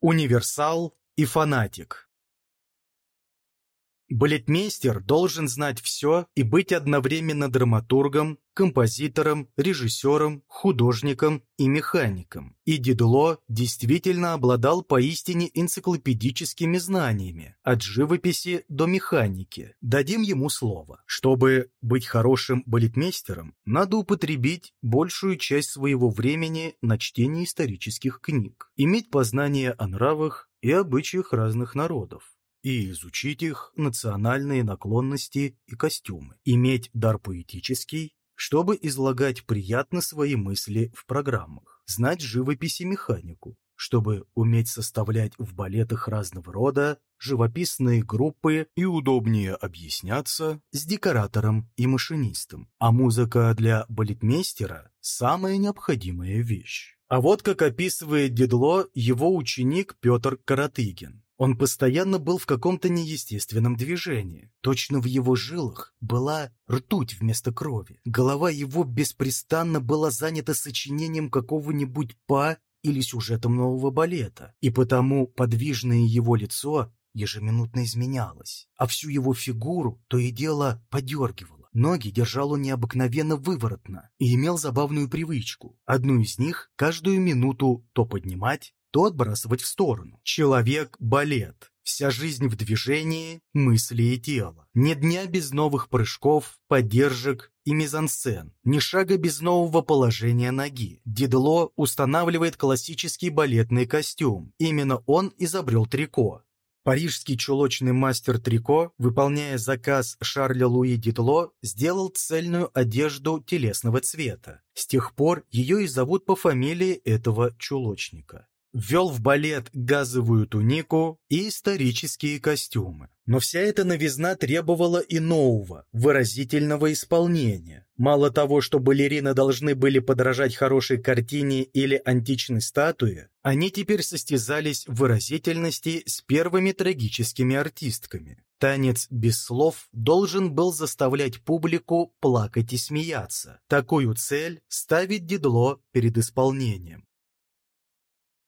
Универсал и фанатик Балетмейстер должен знать все и быть одновременно драматургом, композитором, режиссером, художником и механиком. И Дидло действительно обладал поистине энциклопедическими знаниями, от живописи до механики. Дадим ему слово. Чтобы быть хорошим балетмейстером, надо употребить большую часть своего времени на чтение исторических книг, иметь познание о нравах и обычаях разных народов и изучить их национальные наклонности и костюмы, иметь дар поэтический, чтобы излагать приятно свои мысли в программах, знать живопись и механику, чтобы уметь составлять в балетах разного рода живописные группы и удобнее объясняться с декоратором и машинистом. А музыка для балетмейстера – самая необходимая вещь. А вот как описывает Дедло его ученик Петр Каратыгин. Он постоянно был в каком-то неестественном движении. Точно в его жилах была ртуть вместо крови. Голова его беспрестанно была занята сочинением какого-нибудь па или сюжетом нового балета, и потому подвижное его лицо ежеминутно изменялось, а всю его фигуру то и дело подергивало. Ноги держал он необыкновенно выворотно и имел забавную привычку. Одну из них каждую минуту то поднимать, то отбрасывать в сторону. Человек-балет. Вся жизнь в движении, мысли и тела. Ни дня без новых прыжков, поддержек и мизансцен. Ни шага без нового положения ноги. Дидло устанавливает классический балетный костюм. Именно он изобрел трико. Парижский чулочный мастер Трико, выполняя заказ Шарля Луи Дитло, сделал цельную одежду телесного цвета. С тех пор ее и зовут по фамилии этого чулочника ввел в балет газовую тунику и исторические костюмы. Но вся эта новизна требовала и нового, выразительного исполнения. Мало того, что балерины должны были подражать хорошей картине или античной статуе, они теперь состязались в выразительности с первыми трагическими артистками. Танец без слов должен был заставлять публику плакать и смеяться. Такую цель ставит Дедло перед исполнением.